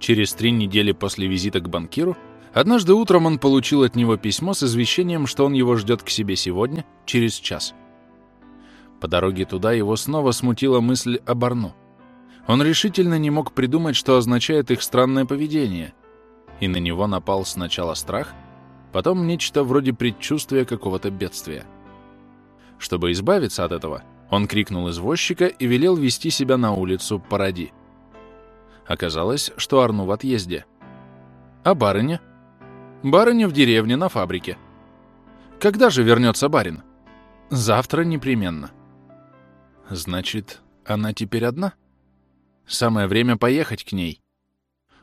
Через три недели после визита к банкиру, однажды утром он получил от него письмо с извещением, что он его ждет к себе сегодня, через час. По дороге туда его снова смутила мысль о Барну. Он решительно не мог придумать, что означает их странное поведение, и на него напал сначала страх, потом нечто вроде предчувствия какого-то бедствия. Чтобы избавиться от этого, он крикнул извозчика и велел вести себя на улицу Паради. Оказалось, что Арну в отъезде. А барыня? Барыня в деревне на фабрике. Когда же вернется барин? Завтра непременно. Значит, она теперь одна? Самое время поехать к ней.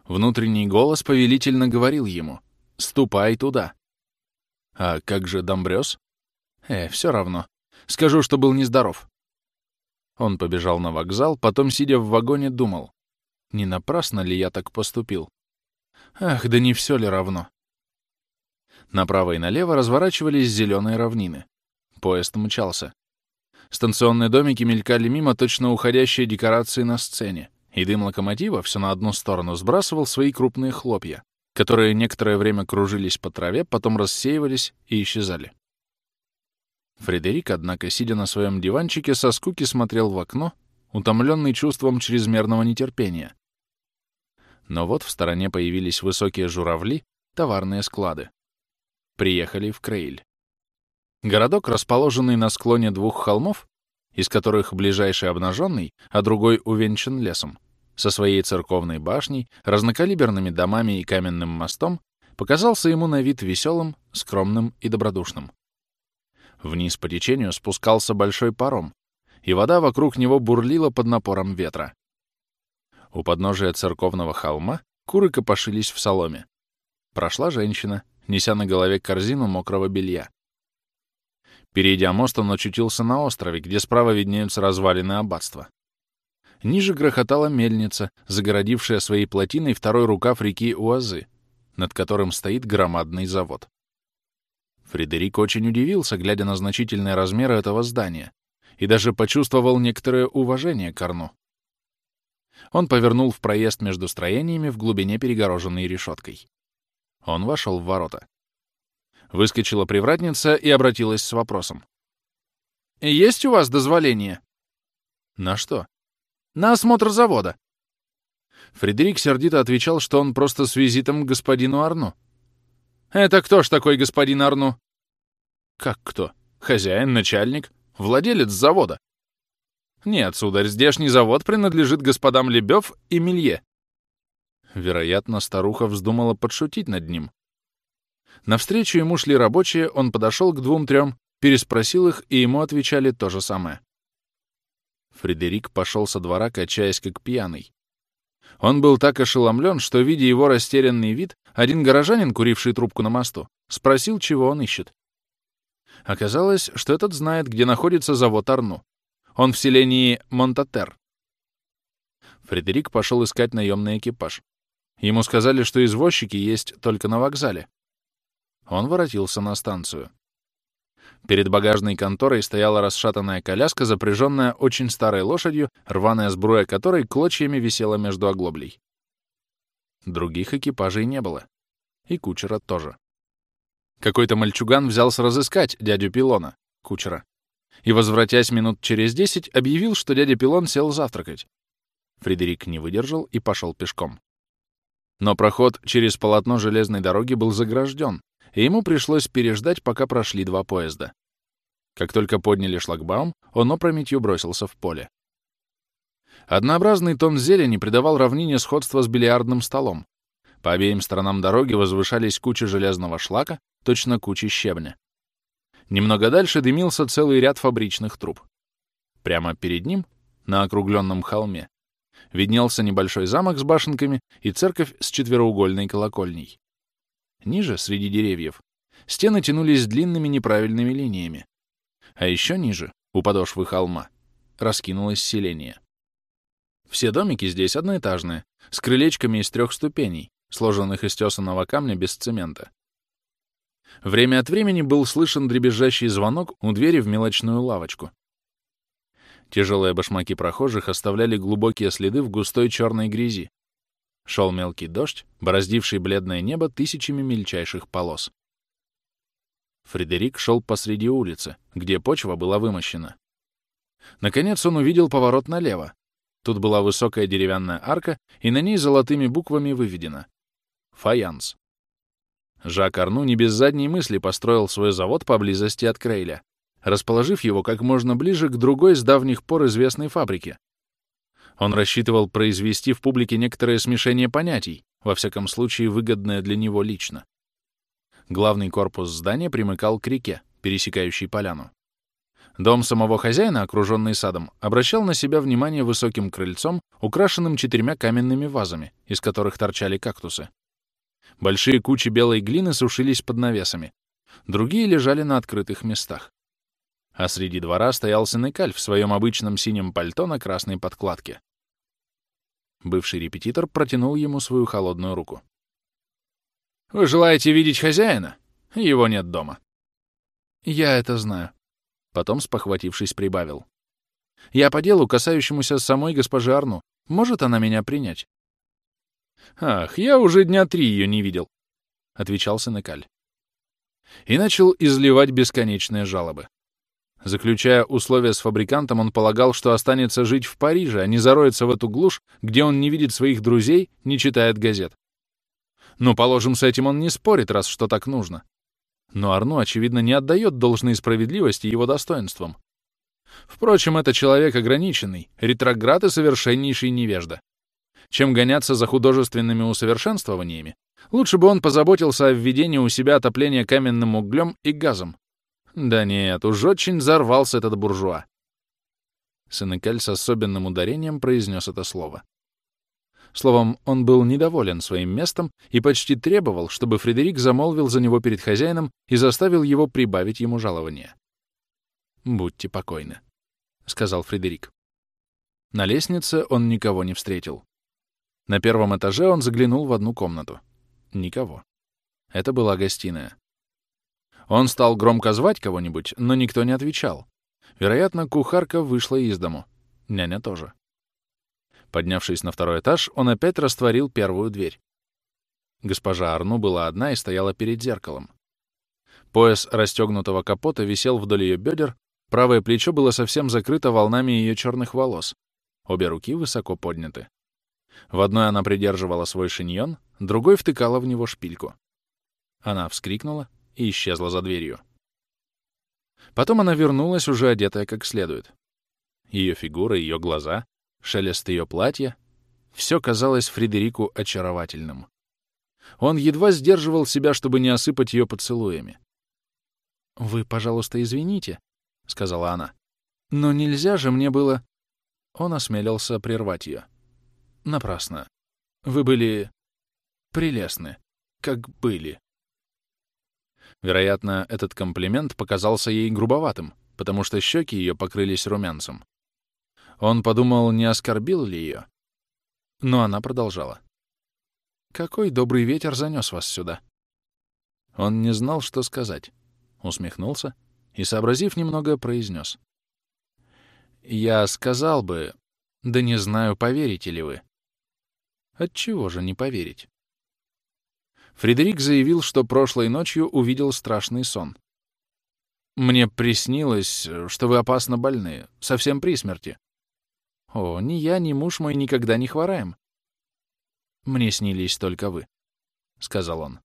Внутренний голос повелительно говорил ему «Ступай туда». А как же Домбрёс? Э, все равно. Скажу, что был нездоров. Он побежал на вокзал, потом, сидя в вагоне, думал, не напрасно ли я так поступил? Ах, да не все ли равно? Направо и налево разворачивались зеленые равнины. Поезд мчался. Станционные домики мелькали мимо точно уходящие декорации на сцене, и дым локомотива все на одну сторону сбрасывал свои крупные хлопья, которые некоторое время кружились по траве, потом рассеивались и исчезали. Фредерик, однако, сидя на своем диванчике, со скуки смотрел в окно, утомленный чувством чрезмерного нетерпения. Но вот в стороне появились высокие журавли, товарные склады. Приехали в Крейль. Городок, расположенный на склоне двух холмов, из которых ближайший обнаженный, а другой увенчан лесом, со своей церковной башней, разнокалиберными домами и каменным мостом, показался ему на вид веселым, скромным и добродушным. Вниз по течению спускался большой паром, и вода вокруг него бурлила под напором ветра. У подножия церковного холма куры копошились в соломе. Прошла женщина, неся на голове корзину мокрого белья. Перейдя мост, он очутился на острове, где справа виднеются развалины аббатства. Ниже грохотала мельница, загородившая своей плотиной второй рукав реки Уазы, над которым стоит громадный завод. Фредерик очень удивился, глядя на значительные размеры этого здания, и даже почувствовал некоторое уважение к Арну. Он повернул в проезд между строениями в глубине перегороженной решеткой. Он вошел в ворота. Выскочила привратница и обратилась с вопросом. «Есть у вас дозволение?» «На что?» «На осмотр завода». Фредерик сердито отвечал, что он просто с визитом к господину Арну. «Это кто ж такой господин Арну?» «Как кто? Хозяин, начальник, владелец завода?» «Нет, сударь, здешний завод принадлежит господам Лебёв и Милье». Вероятно, старуха вздумала подшутить над ним. Навстречу ему шли рабочие, он подошел к двум-трем, переспросил их, и ему отвечали то же самое. Фредерик пошел со двора, качаясь как пьяный. Он был так ошеломлен, что, видя его растерянный вид, один горожанин, куривший трубку на мосту, спросил, чего он ищет. Оказалось, что этот знает, где находится завод Арну. Он в селении Монтатер. Фредерик пошел искать наемный экипаж. Ему сказали, что извозчики есть только на вокзале. Он воротился на станцию. Перед багажной конторой стояла расшатанная коляска, запряженная очень старой лошадью, рваная сбруя которой клочьями висела между оглоблей. Других экипажей не было. И кучера тоже. Какой-то мальчуган взялся разыскать дядю Пилона, кучера. И, возвратясь минут через десять, объявил, что дядя Пилон сел завтракать. Фредерик не выдержал и пошел пешком. Но проход через полотно железной дороги был загражден, и ему пришлось переждать, пока прошли два поезда. Как только подняли шлагбаум, он опрометью бросился в поле. Однообразный тон зелени придавал равнине сходство с бильярдным столом. По обеим сторонам дороги возвышались кучи железного шлака, точно кучи щебня. Немного дальше дымился целый ряд фабричных труб. Прямо перед ним, на округленном холме, виднелся небольшой замок с башенками и церковь с четвероугольной колокольней. Ниже, среди деревьев, стены тянулись длинными неправильными линиями. А еще ниже, у подошвы холма, раскинулось селение. Все домики здесь одноэтажные, с крылечками из трех ступеней, сложенных из тесаного камня без цемента. Время от времени был слышен дребезжащий звонок у двери в мелочную лавочку. Тяжелые башмаки прохожих оставляли глубокие следы в густой черной грязи, Шел мелкий дождь, бороздивший бледное небо тысячами мельчайших полос. Фредерик шел посреди улицы, где почва была вымощена. Наконец он увидел поворот налево. Тут была высокая деревянная арка, и на ней золотыми буквами выведено «Фаянс». Жак Арну не без задней мысли построил свой завод поблизости от Крейля, расположив его как можно ближе к другой с давних пор известной фабрике. Он рассчитывал произвести в публике некоторое смешение понятий, во всяком случае выгодное для него лично. Главный корпус здания примыкал к реке, пересекающей поляну. Дом самого хозяина, окруженный садом, обращал на себя внимание высоким крыльцом, украшенным четырьмя каменными вазами, из которых торчали кактусы. Большие кучи белой глины сушились под навесами. Другие лежали на открытых местах. А среди двора стоял Сенекаль в своем обычном синем пальто на красной подкладке. Бывший репетитор протянул ему свою холодную руку. Вы желаете видеть хозяина? Его нет дома. Я это знаю. Потом, спохватившись, прибавил. Я по делу, касающемуся самой госпожи Арну. Может она меня принять? Ах, я уже дня три ее не видел, — отвечал Сенекаль. И начал изливать бесконечные жалобы. Заключая условия с фабрикантом, он полагал, что останется жить в Париже, а не зароется в эту глушь, где он не видит своих друзей, не читает газет. Ну, положим, с этим он не спорит, раз что так нужно. Но Арну, очевидно, не отдает должной справедливости его достоинствам. Впрочем, это человек ограниченный, ретроград и совершеннейший невежда. Чем гоняться за художественными усовершенствованиями, лучше бы он позаботился о введении у себя отопления каменным углем и газом. Да нет, уж очень взорвался этот буржуа. Сенекаль с особенным ударением произнес это слово. Словом, он был недоволен своим местом и почти требовал, чтобы Фредерик замолвил за него перед хозяином и заставил его прибавить ему жалование. «Будьте покойны», — сказал Фредерик. На лестнице он никого не встретил. На первом этаже он заглянул в одну комнату. Никого. Это была гостиная. Он стал громко звать кого-нибудь, но никто не отвечал. Вероятно, кухарка вышла из дому. Няня тоже. Поднявшись на второй этаж, он опять растворил первую дверь. Госпожа Арну была одна и стояла перед зеркалом. Пояс расстегнутого капота висел вдоль ее бедер, правое плечо было совсем закрыто волнами ее черных волос, обе руки высоко подняты. В одной она придерживала свой шиньон, другой втыкала в него шпильку. Она вскрикнула и исчезла за дверью. Потом она вернулась, уже одетая как следует. Ее фигура, ее глаза, шелест ее платья — все казалось Фредерику очаровательным. Он едва сдерживал себя, чтобы не осыпать ее поцелуями. «Вы, пожалуйста, извините», — сказала она. «Но нельзя же мне было...» Он осмелился прервать ее. «Напрасно. Вы были... прелестны. Как были». Вероятно, этот комплимент показался ей грубоватым, потому что щеки ее покрылись румянцем. Он подумал, не оскорбил ли ее. Но она продолжала. «Какой добрый ветер занес вас сюда?» Он не знал, что сказать. Усмехнулся и, сообразив немного, произнес. «Я сказал бы, да не знаю, поверите ли вы». Отчего же не поверить? Фредерик заявил, что прошлой ночью увидел страшный сон. «Мне приснилось, что вы опасно больны, совсем при смерти. О, ни я, ни муж мой никогда не хвораем. Мне снились только вы, — сказал он.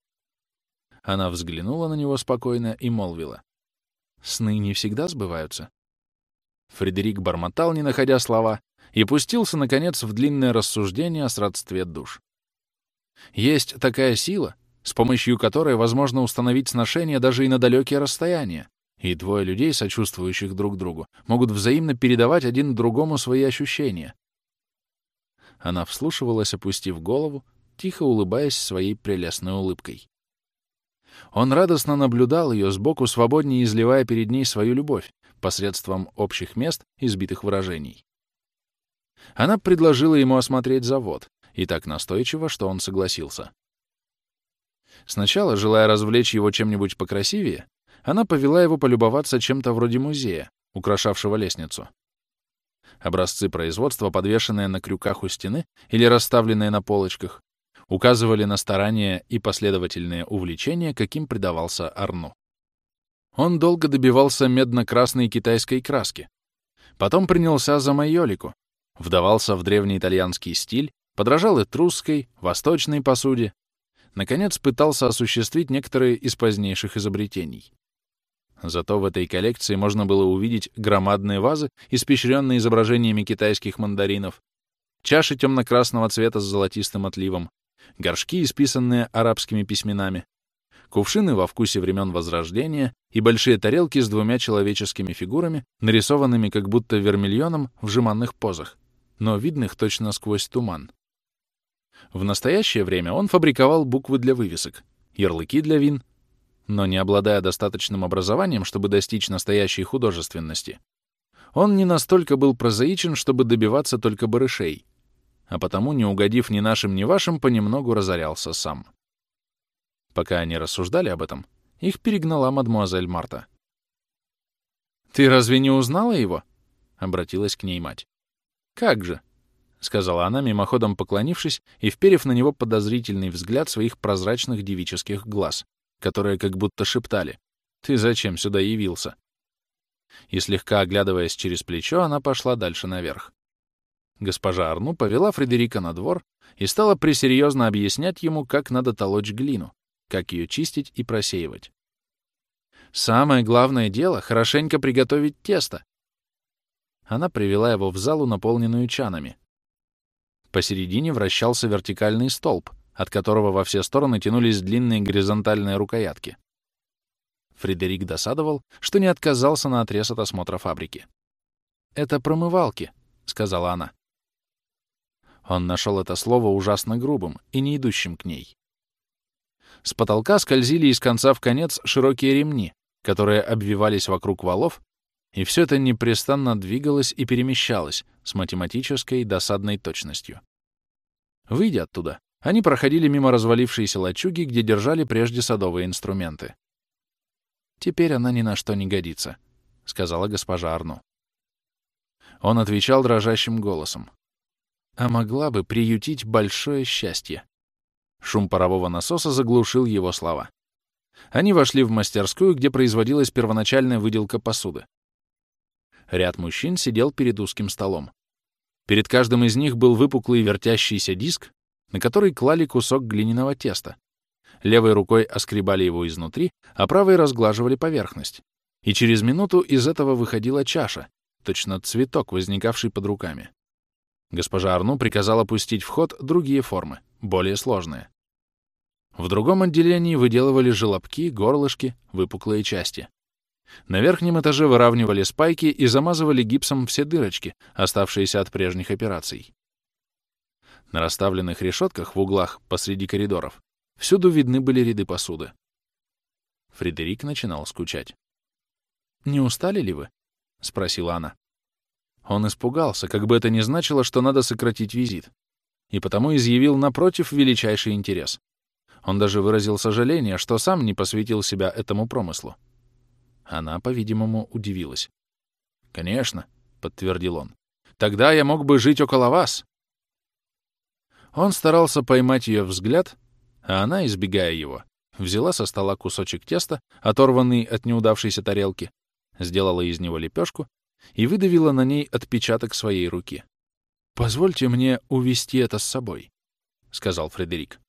Она взглянула на него спокойно и молвила. Сны не всегда сбываются. Фредерик бормотал, не находя слова, и пустился, наконец, в длинное рассуждение о сродстве душ. Есть такая сила, с помощью которой возможно установить сношение даже и на далекие расстояния, и двое людей, сочувствующих друг другу, могут взаимно передавать один другому свои ощущения. Она вслушивалась, опустив голову, тихо улыбаясь своей прелестной улыбкой. Он радостно наблюдал ее сбоку, свободнее изливая перед ней свою любовь посредством общих мест и сбитых выражений. Она предложила ему осмотреть завод, и так настойчиво, что он согласился. Сначала, желая развлечь его чем-нибудь покрасивее, она повела его полюбоваться чем-то вроде музея, украшавшего лестницу. Образцы производства, подвешенные на крюках у стены или расставленные на полочках, указывали на старания и последовательные увлечения, каким предавался Арну. Он долго добивался медно-красной китайской краски. Потом принялся за майолику, вдавался в древний итальянский стиль, подражал этрусской, восточной посуде, наконец пытался осуществить некоторые из позднейших изобретений. Зато в этой коллекции можно было увидеть громадные вазы, испещренные изображениями китайских мандаринов, чаши темно-красного цвета с золотистым отливом, горшки, исписанные арабскими письменами, кувшины во вкусе времен Возрождения и большие тарелки с двумя человеческими фигурами, нарисованными как будто вермильоном в жеманных позах, но видных точно сквозь туман. В настоящее время он фабриковал буквы для вывесок, ярлыки для вин, но не обладая достаточным образованием, чтобы достичь настоящей художественности, он не настолько был прозаичен, чтобы добиваться только барышей, а потому, не угодив ни нашим, ни вашим, понемногу разорялся сам. Пока они рассуждали об этом, их перегнала мадмуазель Марта. «Ты разве не узнала его?» — обратилась к ней мать. «Как же?» — сказала она, мимоходом поклонившись и вперев на него подозрительный взгляд своих прозрачных девических глаз которые как будто шептали «Ты зачем сюда явился?» И слегка оглядываясь через плечо, она пошла дальше наверх. Госпожа Арну повела Фредерика на двор и стала пресерьезно объяснять ему, как надо толочь глину, как ее чистить и просеивать. Самое главное дело — хорошенько приготовить тесто. Она привела его в залу, наполненную чанами. Посередине вращался вертикальный столб — от которого во все стороны тянулись длинные горизонтальные рукоятки. Фредерик досадовал, что не отказался на отрез от осмотра фабрики. «Это промывалки», — сказала она. Он нашел это слово ужасно грубым и не идущим к ней. С потолка скользили из конца в конец широкие ремни, которые обвивались вокруг валов, и все это непрестанно двигалось и перемещалось с математической досадной точностью. Выйдя оттуда, они проходили мимо развалившейся лачуги, где держали прежде садовые инструменты. «Теперь она ни на что не годится», — сказала госпожа Арну. Он отвечал дрожащим голосом. «А могла бы приютить большое счастье». Шум парового насоса заглушил его слова. Они вошли в мастерскую, где производилась первоначальная выделка посуды. Ряд мужчин сидел перед узким столом. Перед каждым из них был выпуклый вертящийся диск, на который клали кусок глиняного теста. Левой рукой оскребали его изнутри, а правой разглаживали поверхность. И через минуту из этого выходила чаша, точно цветок, возникавший под руками. Госпожа Арну приказала пустить в ход другие формы, более сложные. В другом отделении выделывали желобки, горлышки, выпуклые части. На верхнем этаже выравнивали спайки и замазывали гипсом все дырочки, оставшиеся от прежних операций. На расставленных решетках в углах посреди коридоров всюду видны были ряды посуды. Фредерик начинал скучать. «Не устали ли вы?» — спросила она. Он испугался, как бы это ни значило, что надо сократить визит, и потому изъявил напротив величайший интерес. Он даже выразил сожаление, что сам не посвятил себя этому промыслу. Она, по-видимому, удивилась. «Конечно», — подтвердил он. «Тогда я мог бы жить около вас, он старался поймать ее взгляд, а она, избегая его, взяла со стола кусочек теста, оторванный от неудавшейся тарелки, сделала из него лепешку и выдавила на ней отпечаток своей руки. «Позвольте мне увести это с собой», — сказал Фредерик.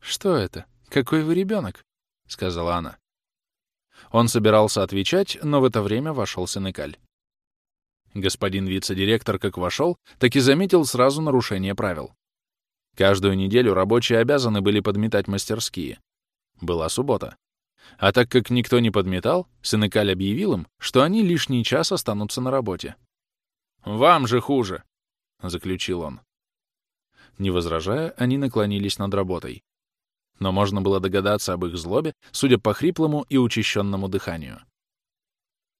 «Что это? Какой вы ребенок?» — сказала она. Он собирался отвечать, но в это время вошел Сенекаль. Господин вице-директор как вошел, так и заметил сразу нарушение правил. Каждую неделю рабочие обязаны были подметать мастерские. Была суббота. А так как никто не подметал, Сенекаль объявил им, что они лишний час останутся на работе. «Вам же хуже!» — заключил он. Не возражая, они наклонились над работой. Но можно было догадаться об их злобе, судя по хриплому и учащенному дыханию.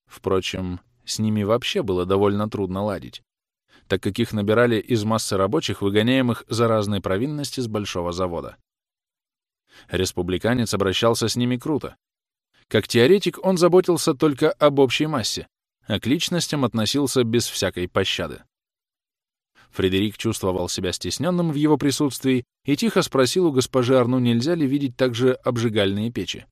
Впрочем, с ними вообще было довольно трудно ладить так как их набирали из массы рабочих, выгоняемых за разные провинности с большого завода. Республиканец обращался с ними круто. Как теоретик он заботился только об общей массе, а к личностям относился без всякой пощады. Фредерик чувствовал себя стесненным в его присутствии и тихо спросил у госпожи Арну, нельзя ли видеть также обжигальные печи.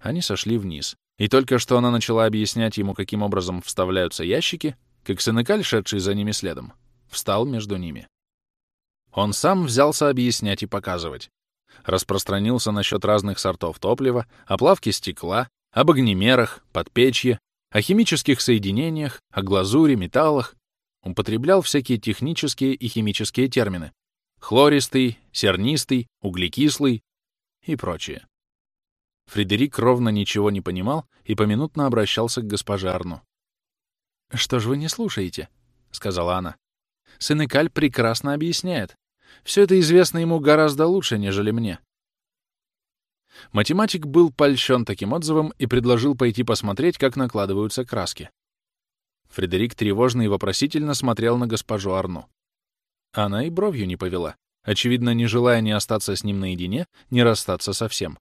Они сошли вниз, и только что она начала объяснять ему, каким образом вставляются ящики, как Сенекаль, шедший за ними следом, встал между ними. Он сам взялся объяснять и показывать. Распространился насчет разных сортов топлива, о плавке стекла, об огнемерах, подпечье, о химических соединениях, о глазури, металлах, употреблял всякие технические и химические термины — хлористый, сернистый, углекислый и прочее. Фредерик ровно ничего не понимал и поминутно обращался к госпоже Арну. «Что ж вы не слушаете?» — сказала она. «Сенекаль прекрасно объясняет. Все это известно ему гораздо лучше, нежели мне». Математик был польщен таким отзывом и предложил пойти посмотреть, как накладываются краски. Фредерик тревожно и вопросительно смотрел на госпожу Арну. Она и бровью не повела, очевидно, не желая ни остаться с ним наедине, ни расстаться совсем.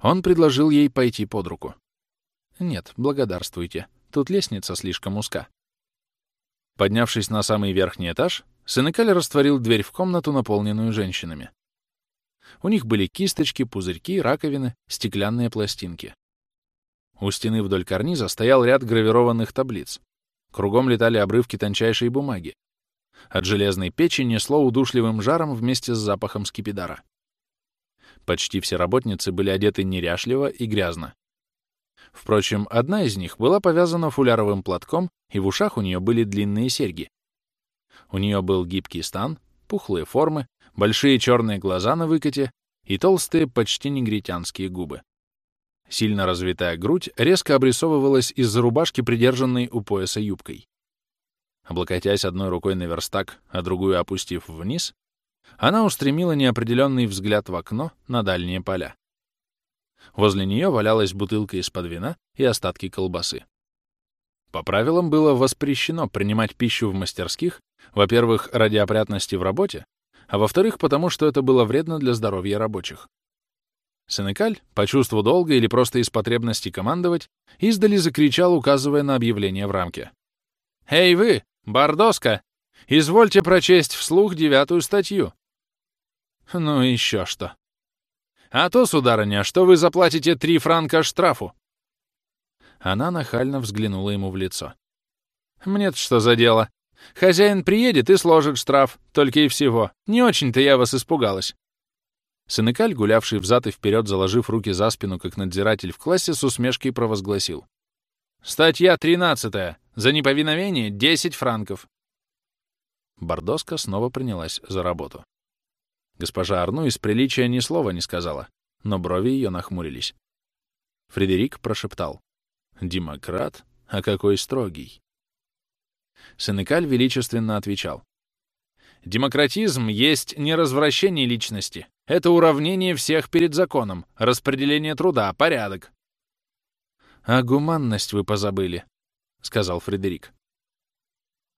Он предложил ей пойти под руку. «Нет, благодарствуйте. Тут лестница слишком узка». Поднявшись на самый верхний этаж, Сенекаль растворил дверь в комнату, наполненную женщинами. У них были кисточки, пузырьки, раковины, стеклянные пластинки. У стены вдоль карниза стоял ряд гравированных таблиц. Кругом летали обрывки тончайшей бумаги. От железной печи несло удушливым жаром вместе с запахом скипидара. Почти все работницы были одеты неряшливо и грязно. Впрочем, одна из них была повязана фуляровым платком, и в ушах у нее были длинные серьги. У нее был гибкий стан, пухлые формы, большие черные глаза на выкате и толстые, почти негритянские губы. Сильно развитая грудь резко обрисовывалась из-за рубашки, придержанной у пояса юбкой. Облокотясь одной рукой на верстак, а другую опустив вниз, она устремила неопределенный взгляд в окно на дальние поля. Возле нее валялась бутылка из-под вина и остатки колбасы. По правилам было воспрещено принимать пищу в мастерских, во-первых, ради опрятности в работе, а во-вторых, потому что это было вредно для здоровья рабочих. Сенекаль, по чувству долга или просто из потребности командовать, издали закричал, указывая на объявление в рамке. «Эй вы, Бардоска, извольте прочесть вслух девятую статью». «Ну еще что». «А то, сударыня, что вы заплатите три франка штрафу». Она нахально взглянула ему в лицо. «Мне-то что за дело? Хозяин приедет и сложит штраф, только и всего. Не очень-то я вас испугалась». Сыныкаль, гулявший взад и вперед, заложив руки за спину, как надзиратель в классе, с усмешкой провозгласил. «Статья 13. За неповиновение 10 франков». Бордоска снова принялась за работу. Госпожа Арну из приличия ни слова не сказала, но брови ее нахмурились. Фредерик прошептал. «Демократ? А какой строгий!» Сенекаль величественно отвечал. «Демократизм есть не развращение личности, это уравнение всех перед законом, распределение труда, порядок. «А гуманность вы позабыли», — сказал Фредерик.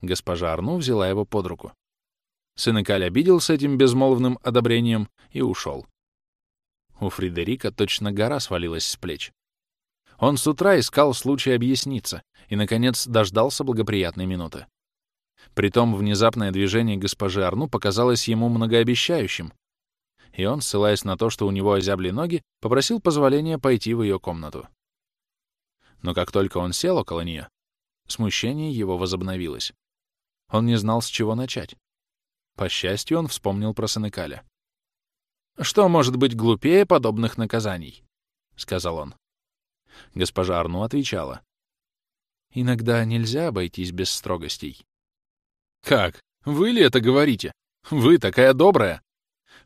Госпожа Арну взяла его под руку. Сын Икаль обиделся этим безмолвным одобрением и ушел. У Фредерика точно гора свалилась с плеч. Он с утра искал случай объясниться и, наконец, дождался благоприятной минуты. Притом внезапное движение госпожи Арну показалось ему многообещающим, и он, ссылаясь на то, что у него озябли ноги, попросил позволения пойти в ее комнату. Но как только он сел около нее, смущение его возобновилось. Он не знал, с чего начать. По счастью, он вспомнил про Сенекаля. «Что может быть глупее подобных наказаний?» — сказал он. Госпожа Арну отвечала. «Иногда нельзя обойтись без строгостей». «Как? Вы ли это говорите? Вы такая добрая!»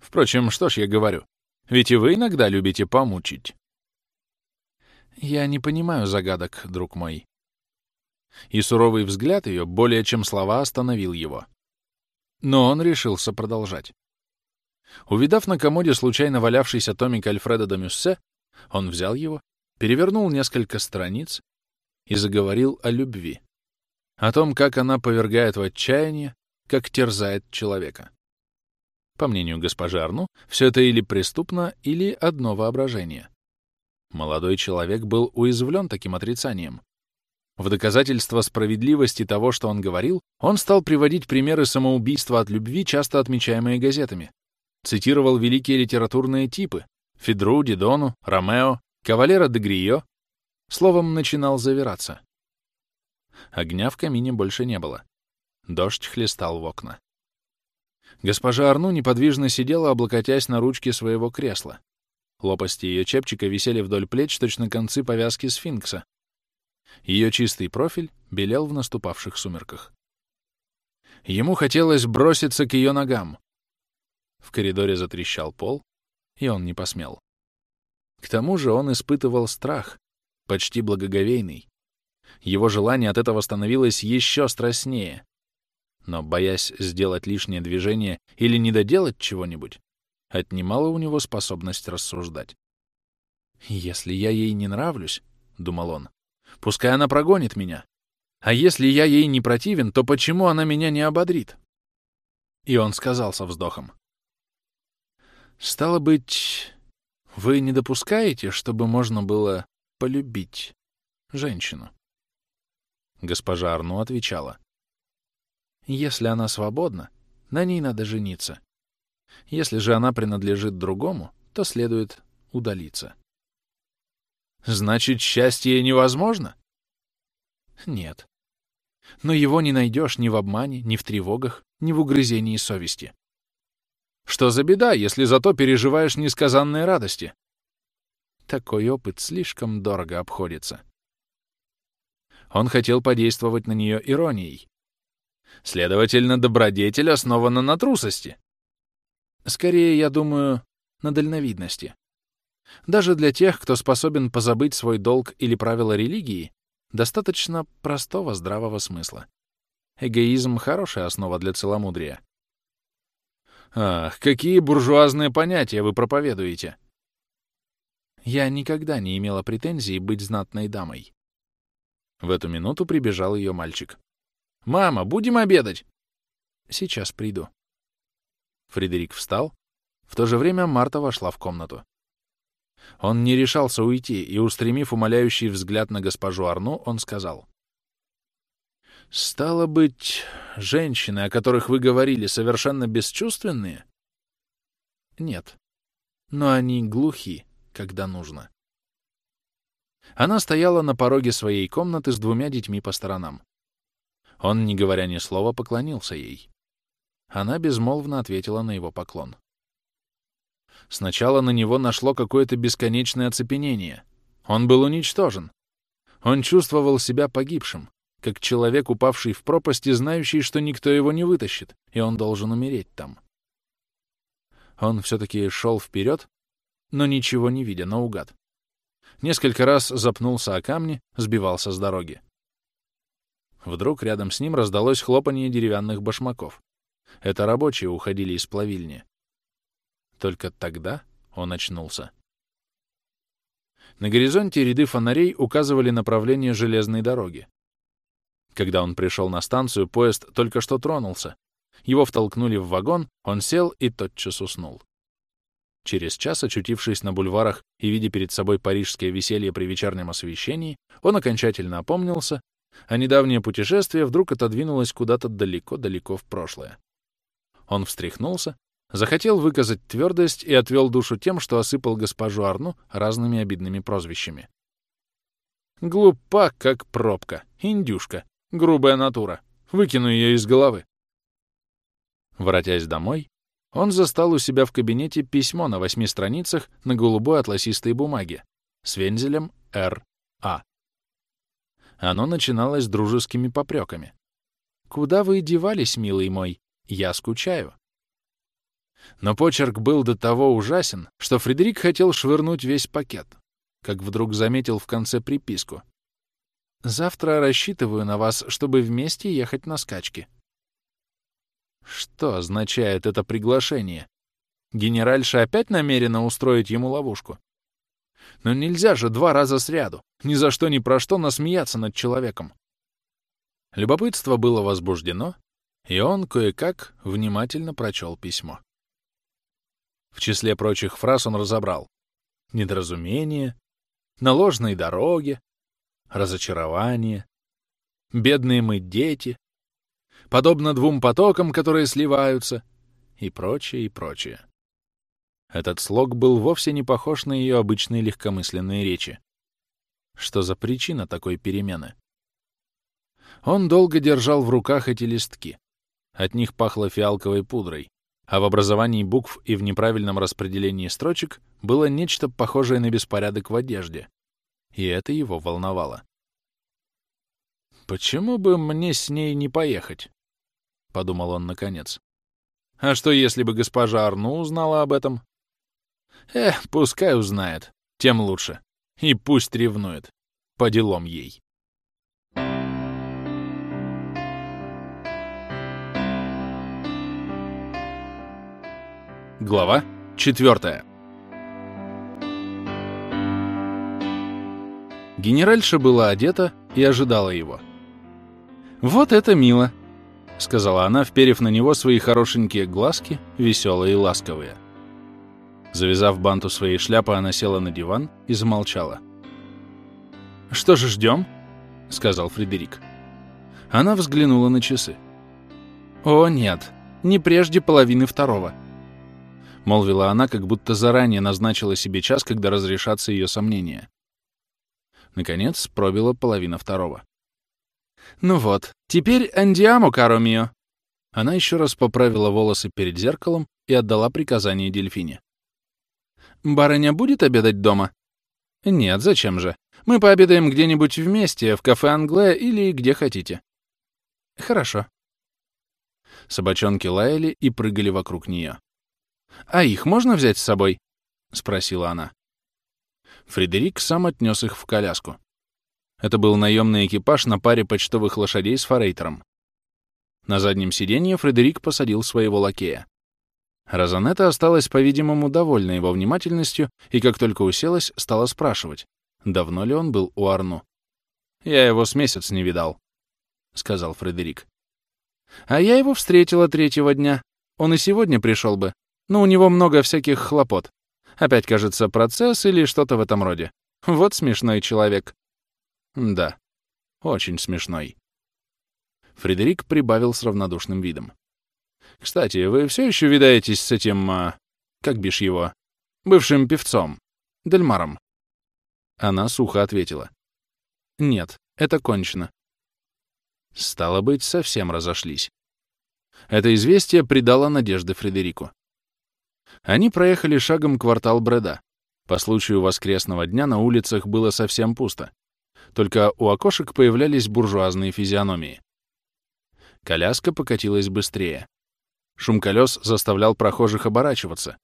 Впрочем, что ж я говорю? Ведь и вы иногда любите помучить. Я не понимаю загадок, друг мой. И суровый взгляд ее более чем слова остановил его. Но он решился продолжать. Увидав на комоде случайно валявшийся томик Альфреда де Мюссе, он взял его, перевернул несколько страниц и заговорил о любви, о том, как она повергает в отчаяние, как терзает человека. По мнению госпожи Арну, все это или преступно, или одно воображение. Молодой человек был уязвлен таким отрицанием. В доказательство справедливости того, что он говорил, он стал приводить примеры самоубийства от любви, часто отмечаемые газетами. Цитировал великие литературные типы — Федру, Дидону, Ромео, Кавалера де Грио. Словом, начинал завираться. Огня в камине больше не было. Дождь хлестал в окна. Госпожа Арну неподвижно сидела, облокотясь на ручки своего кресла. Лопасти ее чепчика висели вдоль плеч, точно концы повязки сфинкса, ее чистый профиль белел в наступавших сумерках. Ему хотелось броситься к ее ногам. В коридоре затрещал пол, и он не посмел. К тому же он испытывал страх, почти благоговейный. Его желание от этого становилось еще страстнее. Но, боясь сделать лишнее движение или не доделать чего-нибудь, отнимала у него способность рассуждать. «Если я ей не нравлюсь, — думал он, Пускай она прогонит меня. А если я ей не противен, то почему она меня не ободрит? И он сказал со вздохом. Стало быть, вы не допускаете, чтобы можно было полюбить женщину? Госпожа Арну отвечала. Если она свободна, на ней надо жениться. Если же она принадлежит другому, то следует удалиться. Значит, счастье невозможно? Нет. Но его не найдешь ни в обмане, ни в тревогах, ни в угрызении совести. Что за беда, если зато переживаешь несказанные радости? Такой опыт слишком дорого обходится. Он хотел подействовать на нее иронией. Следовательно, добродетель основана на трусости. Скорее, я думаю, на дальновидности. Даже для тех, кто способен позабыть свой долг или правила религии, достаточно простого здравого смысла. Эгоизм — хорошая основа для целомудрия. Ах, какие буржуазные понятия вы проповедуете! Я никогда не имела претензий быть знатной дамой. В эту минуту прибежал ее мальчик. «Мама, будем обедать!» «Сейчас приду». Фредерик встал. В то же время Марта вошла в комнату. Он не решался уйти, и, устремив умоляющий взгляд на госпожу Арну, он сказал. «Стало быть, женщины, о которых вы говорили, совершенно бесчувственные?» «Нет. Но они глухи, когда нужно». Она стояла на пороге своей комнаты с двумя детьми по сторонам. Он, не говоря ни слова, поклонился ей. Она безмолвно ответила на его поклон. Сначала на него нашло какое-то бесконечное оцепенение. Он был уничтожен. Он чувствовал себя погибшим, как человек, упавший в пропасть и знающий, что никто его не вытащит, и он должен умереть там. Он все-таки шел вперед, но ничего не видя, наугад. Несколько раз запнулся о камни, сбивался с дороги. Вдруг рядом с ним раздалось хлопанье деревянных башмаков. Это рабочие уходили из плавильни. Только тогда он очнулся. На горизонте ряды фонарей указывали направление железной дороги. Когда он пришел на станцию, поезд только что тронулся. Его втолкнули в вагон, он сел и тотчас уснул. Через час, очутившись на бульварах и видя перед собой парижское веселье при вечернем освещении, он окончательно опомнился, а недавнее путешествие вдруг отодвинулось куда-то далеко-далеко в прошлое. Он встряхнулся, Захотел выказать твердость и отвел душу тем, что осыпал госпожу Арну разными обидными прозвищами. Глупа, как пробка, индюшка, грубая натура. Выкину ее из головы. Воротясь домой, он застал у себя в кабинете письмо на восьми страницах на голубой атласистой бумаге с вензелем «Р.А». Оно начиналось дружескими попреками. «Куда вы девались, милый мой? Я скучаю. Но почерк был до того ужасен, что Фредерик хотел швырнуть весь пакет, как вдруг заметил в конце приписку. «Завтра рассчитываю на вас, чтобы вместе ехать на скачки». Что означает это приглашение? Генеральша опять намерена устроить ему ловушку? Но нельзя же два раза сряду, ни за что ни про что насмеяться над человеком. Любопытство было возбуждено, и он кое-как внимательно прочел письмо. В числе прочих фраз он разобрал недоразумение, на ложной дороге, разочарование, бедные мы дети, подобно двум потокам, которые сливаются, и прочее, и прочее. Этот слог был вовсе не похож на ее обычные легкомысленные речи. Что за причина такой перемены? Он долго держал в руках эти листки. От них пахло фиалковой пудрой, а в образовании букв и в неправильном распределении строчек было нечто похожее на беспорядок в одежде. И это его волновало. «Почему бы мне с ней не поехать?» — подумал он наконец. «А что, если бы госпожа Арну узнала об этом?» «Эх, пускай узнает, тем лучше. И пусть ревнует. По делам ей». Глава 4. Генеральша была одета и ожидала его. «Вот это мило!» — сказала она, вперев на него свои хорошенькие глазки, веселые и ласковые. Завязав банту своей шляпы, она села на диван и замолчала. «Что же ждем?» — сказал Фредерик. Она взглянула на часы. «О, нет, не прежде половины второго», — молвила она, как будто заранее назначила себе час, когда разрешатся ее сомнения. Наконец, пробила половина второго. «Ну вот, теперь андиамо, каро мио!» Она еще раз поправила волосы перед зеркалом и отдала приказание дельфине. «Барыня будет обедать дома?» «Нет, зачем же? Мы пообедаем где-нибудь вместе, в кафе Англе или где хотите». «Хорошо». Собачонки лаяли и прыгали вокруг нее. «А их можно взять с собой?» — спросила она. Фредерик сам отнес их в коляску. Это был наемный экипаж на паре почтовых лошадей с форейтером. На заднем сиденье Фредерик посадил своего лакея. Розанетта осталась, по-видимому, довольна его внимательностью и, как только уселась, стала спрашивать, давно ли он был у Арну. «Я его с месяц не видал», — сказал Фредерик. «А я его встретила третьего дня. Он и сегодня пришел бы, но у него много всяких хлопот. Опять, кажется, процесс или что-то в этом роде. Вот смешной человек. Да, очень смешной. Фредерик прибавил с равнодушным видом. «Кстати, вы все еще видаетесь с этим... А, как бишь его? Бывшим певцом. Дельмаром?» Она сухо ответила. «Нет, это кончено». Стало быть, совсем разошлись. Это известие придало надежды Фредерику. Они проехали шагом квартал Бреда. По случаю воскресного дня на улицах было совсем пусто. Только у окошек появлялись буржуазные физиономии. Коляска покатилась быстрее. Шум колес заставлял прохожих оборачиваться.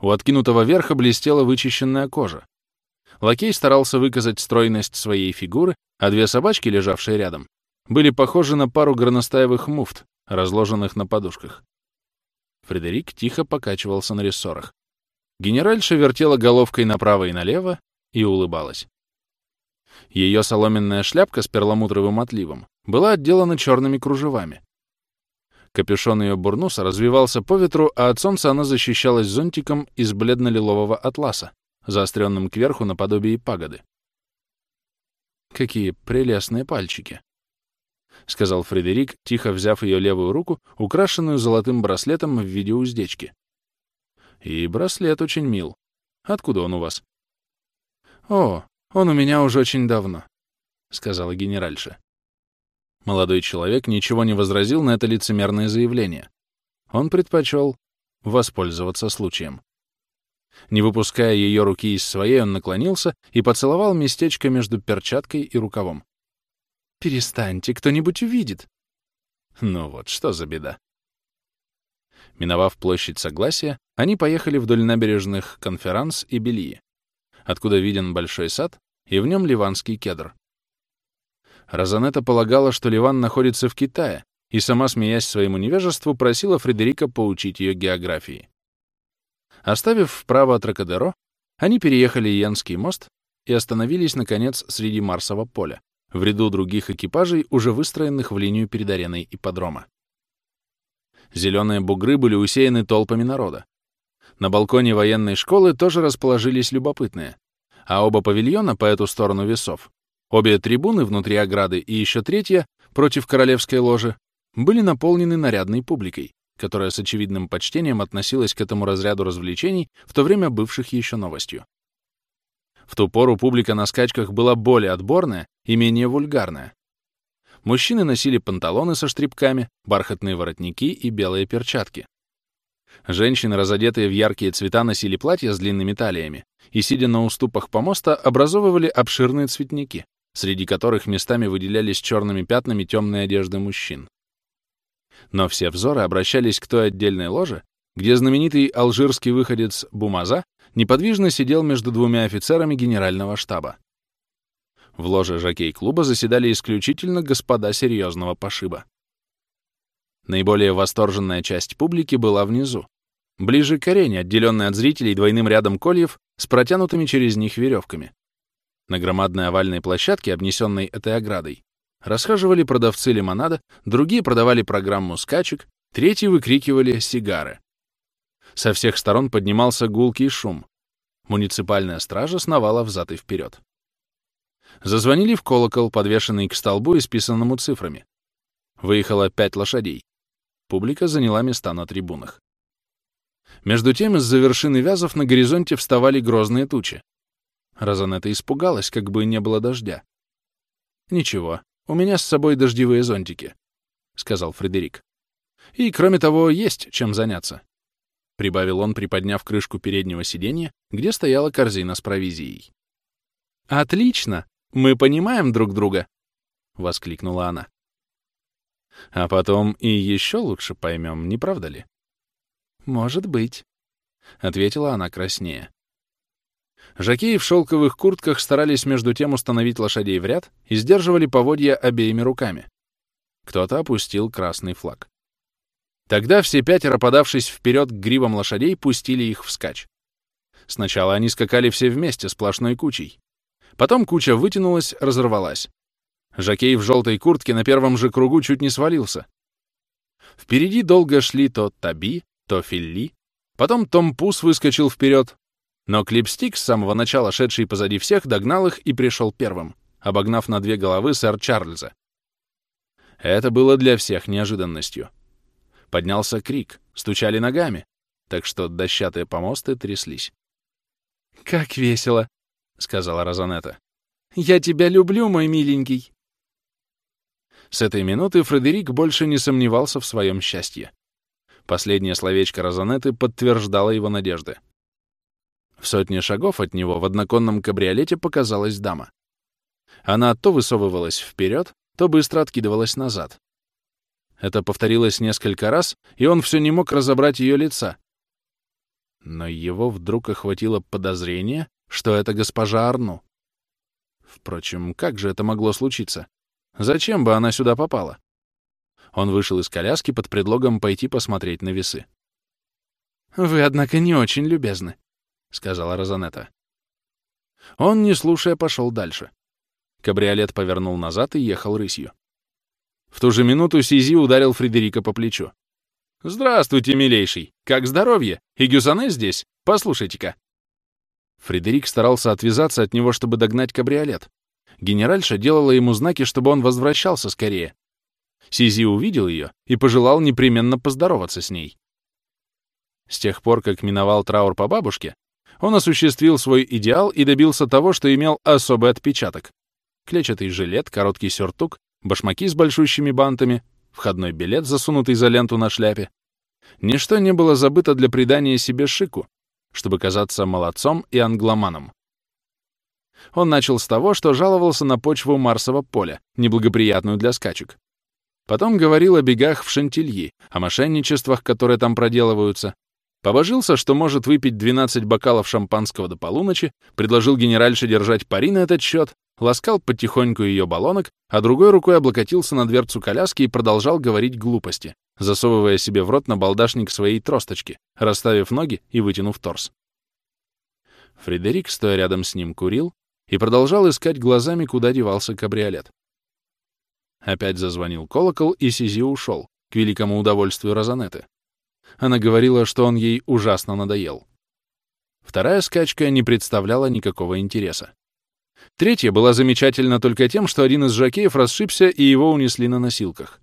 У откинутого верха блестела вычищенная кожа. Лакей старался выказать стройность своей фигуры, а две собачки, лежавшие рядом, были похожи на пару горностаевых муфт, разложенных на подушках. Фредерик тихо покачивался на рессорах. Генеральша вертела головкой направо и налево и улыбалась. Ее соломенная шляпка с перламутровым отливом была отделана черными кружевами. Капюшон ее бурнуса развивался по ветру, а от солнца она защищалась зонтиком из бледно-лилового атласа, заостренным кверху наподобие пагоды. Какие прелестные пальчики! — сказал Фредерик, тихо взяв ее левую руку, украшенную золотым браслетом в виде уздечки. «И браслет очень мил. Откуда он у вас?» «О, он у меня уже очень давно», — сказала генеральша. Молодой человек ничего не возразил на это лицемерное заявление. Он предпочел воспользоваться случаем. Не выпуская ее руки из своей, он наклонился и поцеловал местечко между перчаткой и рукавом. Перестаньте, кто-нибудь увидит. Ну вот, что за беда. Миновав площадь Согласия, они поехали вдоль набережных Конферанс и Бельи, откуда виден большой сад и в нем ливанский кедр. Розанетта полагала, что Ливан находится в Китае, и сама, смеясь своему невежеству, просила Фредерика поучить ее географии. Оставив вправо от Рокадеро, они переехали Янский мост и остановились, наконец, среди Марсового поля в ряду других экипажей, уже выстроенных в линию перед ареной ипподрома. Зеленые бугры были усеяны толпами народа. На балконе военной школы тоже расположились любопытные, а оба павильона по эту сторону весов, обе трибуны внутри ограды и еще третья против королевской ложи, были наполнены нарядной публикой, которая с очевидным почтением относилась к этому разряду развлечений, в то время бывших еще новостью. В ту пору публика на скачках была более отборная и менее вульгарная. Мужчины носили панталоны со штрипками, бархатные воротники и белые перчатки. Женщины, разодетые в яркие цвета, носили платья с длинными талиями и, сидя на уступах помоста, образовывали обширные цветники, среди которых местами выделялись черными пятнами темные одежды мужчин. Но все взоры обращались к той отдельной ложе, где знаменитый алжирский выходец Бумаза неподвижно сидел между двумя офицерами генерального штаба. В ложе жокей-клуба заседали исключительно господа серьезного пошиба. Наиболее восторженная часть публики была внизу, ближе к арене, отделенной от зрителей двойным рядом кольев с протянутыми через них веревками. На громадной овальной площадке, обнесенной этой оградой, расхаживали продавцы лимонада, другие продавали программу скачек, третьи выкрикивали «сигары». Со всех сторон поднимался гулкий шум. Муниципальная стража сновала взад и вперед. Зазвонили в колокол, подвешенный к столбу, исписанному цифрами. Выехало пять лошадей. Публика заняла места на трибунах. Между тем из-за вершины вязов на горизонте вставали грозные тучи. Розанетта испугалась, как бы не было дождя. «Ничего, у меня с собой дождевые зонтики», — сказал Фредерик. «И, кроме того, есть чем заняться», — прибавил он, приподняв крышку переднего сиденья, где стояла корзина с провизией. «Отлично! Мы понимаем друг друга!» — воскликнула она. А потом и еще лучше поймем, не правда ли? Может быть, — ответила она краснее. Жакеи в шелковых куртках старались между тем установить лошадей в ряд и сдерживали поводья обеими руками. Кто-то опустил красный флаг. Тогда все пятеро, подавшись вперед к гривам лошадей, пустили их вскачь. Сначала они скакали все вместе, сплошной кучей. Потом куча вытянулась, разорвалась. Жакей в желтой куртке на первом же кругу чуть не свалился. Впереди долго шли то Таби, то Филли. Потом Том Пус выскочил вперед. Но Клипстик, с самого начала шедший позади всех, догнал их и пришел первым, обогнав на две головы сэр Чарльза. Это было для всех неожиданностью. Поднялся крик, стучали ногами, так что дощатые помосты тряслись. «Как весело!» — сказала Розанетта. «Я тебя люблю, мой миленький!» С этой минуты Фредерик больше не сомневался в своем счастье. Последнее словечко Розанетты подтверждало его надежды. В сотне шагов от него в одноконном кабриолете показалась дама. Она то высовывалась вперед, то быстро откидывалась назад. Это повторилось несколько раз, и он все не мог разобрать ее лица. Но его вдруг охватило подозрение, что это госпожа Арну. Впрочем, как же это могло случиться? Зачем бы она сюда попала? Он вышел из коляски под предлогом пойти посмотреть на весы. «Вы, однако, не очень любезны», — сказала Розанетта. Он, не слушая, пошел дальше. Кабриолет повернул назад и ехал рысью. В ту же минуту Сизи ударил Фредерика по плечу. «Здравствуйте, милейший! Как здоровье? И Гюзане здесь? Послушайте-ка!» Фредерик старался отвязаться от него, чтобы догнать кабриолет. Генеральша делала ему знаки, чтобы он возвращался скорее. Сизи увидел ее и пожелал непременно поздороваться с ней. С тех пор, как миновал траур по бабушке, он осуществил свой идеал и добился того, что имел особый отпечаток. Клетчатый жилет, короткий сюртук, башмаки с большущими бантами, входной билет, засунутый за ленту на шляпе. Ничто не было забыто для придания себе шику, чтобы казаться молодцом и англоманом. Он начал с того, что жаловался на почву Марсового поля, неблагоприятную для скачек. Потом говорил о бегах в Шантильи, о мошенничествах, которые там проделываются. Побожился, что может выпить 12 бокалов шампанского до полуночи, предложил генеральше держать пари на этот счет, ласкал потихоньку ее баллонок, а другой рукой облокотился на дверцу коляски и продолжал говорить глупости, засовывая себе в рот на балдашник своей тросточки, расставив ноги и вытянув торс. Фредерик, стоя рядом с ним, курил, и продолжал искать глазами, куда девался кабриолет. Опять зазвонил колокол, и Сизи ушел, к великому удовольствию Розанеты. Она говорила, что он ей ужасно надоел. Вторая скачка не представляла никакого интереса. Третья была замечательна только тем, что один из жакеев расшибся, и его унесли на носилках.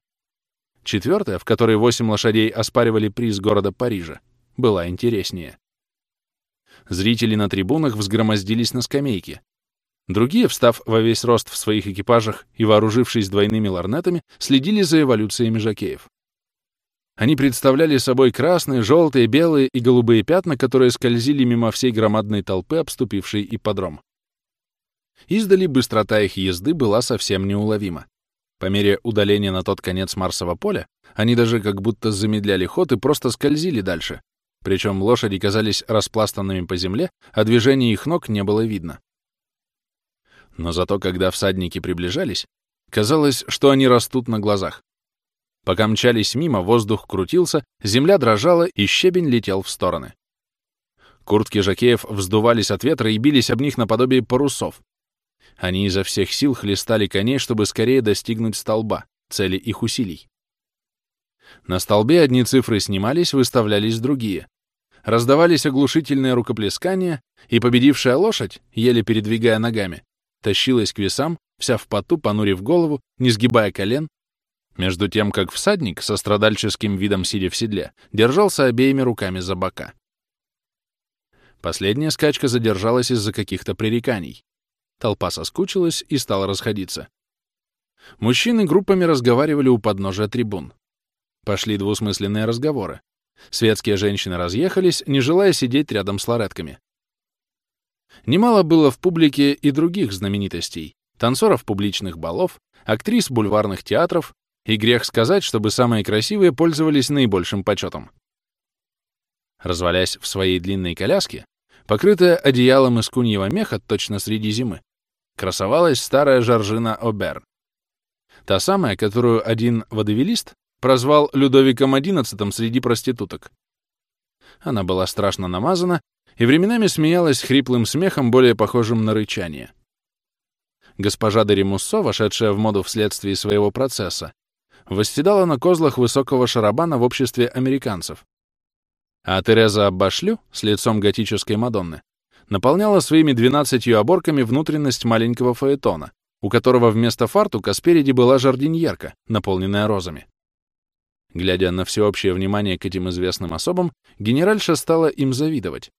Четвертая, в которой восемь лошадей оспаривали приз города Парижа, была интереснее. Зрители на трибунах взгромоздились на скамейки. Другие, встав во весь рост в своих экипажах и вооружившись двойными ларнетами, следили за эволюциями жакеев. Они представляли собой красные, желтые, белые и голубые пятна, которые скользили мимо всей громадной толпы, обступившей ипподром. Издали быстрота их езды была совсем неуловима. По мере удаления на тот конец Марсового поля, они даже как будто замедляли ход и просто скользили дальше. Причем лошади казались распластанными по земле, а движения их ног не было видно. Но зато, когда всадники приближались, казалось, что они растут на глазах. Пока мчались мимо, воздух крутился, земля дрожала, и щебень летел в стороны. Куртки жакеев вздувались от ветра и бились об них наподобие парусов. Они изо всех сил хлестали коней, чтобы скорее достигнуть столба, цели их усилий. На столбе одни цифры снимались, выставлялись другие. Раздавались оглушительные рукоплескания, и победившая лошадь, еле передвигая ногами, тащилась к весам, вся в поту, понурив голову, не сгибая колен, между тем, как всадник, со страдальческим видом сидя в седле, держался обеими руками за бока. Последняя скачка задержалась из-за каких-то пререканий. Толпа соскучилась и стала расходиться. Мужчины группами разговаривали у подножия трибун. Пошли двусмысленные разговоры. Светские женщины разъехались, не желая сидеть рядом с лоретками. Немало было в публике и других знаменитостей, танцоров публичных балов, актрис бульварных театров, и грех сказать, чтобы самые красивые пользовались наибольшим почетом. Развалясь в своей длинной коляске, покрытая одеялом из куньего меха точно среди зимы, красовалась старая Жоржина Обер. Та самая, которую один водовелист прозвал Людовиком XI среди проституток. Она была страшно намазана и временами смеялась хриплым смехом, более похожим на рычание. Госпожа де Ремуссо, вошедшая в моду вследствие своего процесса, восседала на козлах высокого шарабана в обществе американцев. А Тереза Башлю с лицом готической Мадонны наполняла своими двенадцатью оборками внутренность маленького фаэтона, у которого вместо фартука спереди была жардиньерка, наполненная розами. Глядя на всеобщее внимание к этим известным особам, генеральша стала им завидовать.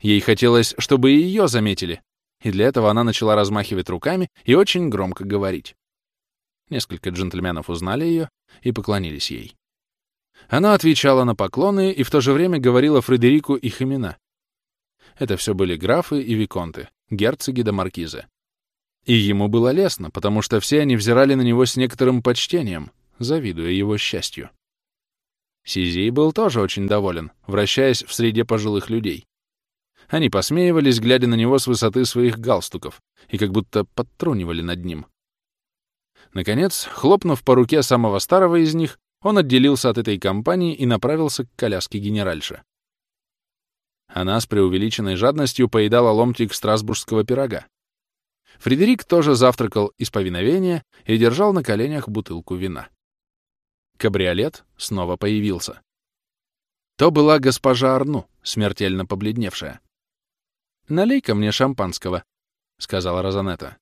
Ей хотелось, чтобы и ее заметили, и для этого она начала размахивать руками и очень громко говорить. Несколько джентльменов узнали ее и поклонились ей. Она отвечала на поклоны и в то же время говорила Фредерику их имена. Это все были графы и виконты, герцоги да маркизы. И ему было лестно, потому что все они взирали на него с некоторым почтением, завидуя его счастью. Сизий был тоже очень доволен, вращаясь в среде пожилых людей. Они посмеивались, глядя на него с высоты своих галстуков, и как будто подтрунивали над ним. Наконец, хлопнув по руке самого старого из них, он отделился от этой компании и направился к коляске генеральши. Она с преувеличенной жадностью поедала ломтик страсбургского пирога. Фредерик тоже завтракал из повиновения и держал на коленях бутылку вина. Кабриолет снова появился. То была госпожа Арну, смертельно побледневшая. «Налей-ка мне шампанского», — сказала Розанетта.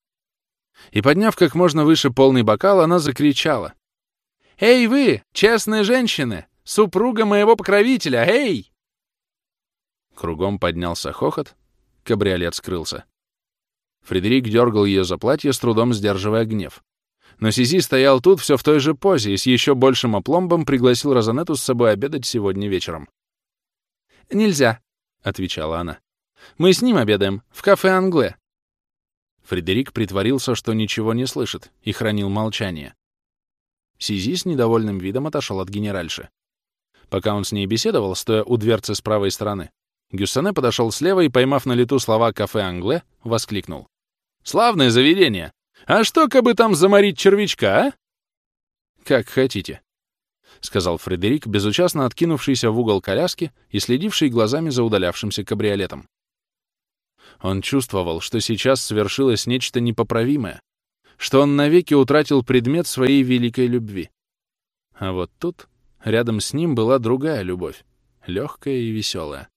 И, подняв как можно выше полный бокал, она закричала. «Эй вы, честные женщины! Супруга моего покровителя! Эй!» Кругом поднялся хохот, кабриолет скрылся. Фредерик дергал ее за платье, с трудом сдерживая гнев. Но Сизи стоял тут все в той же позе и с еще большим опломбом пригласил Розанетту с собой обедать сегодня вечером. «Нельзя», — отвечала она. «Мы с ним обедаем в кафе «Англе». Фредерик притворился, что ничего не слышит, и хранил молчание. Сизи с недовольным видом отошел от генеральши. Пока он с ней беседовал, стоя у дверцы с правой стороны, Гюссене подошел слева и, поймав на лету слова «кафе Англе», воскликнул. «Славное заведение! А что, кабы там заморить червячка, а?» «Как хотите», — сказал Фредерик, безучастно откинувшийся в угол коляски и следивший глазами за удалявшимся кабриолетом. Он чувствовал, что сейчас свершилось нечто непоправимое, что он навеки утратил предмет своей великой любви. А вот тут, рядом с ним, была другая любовь, легкая и веселая.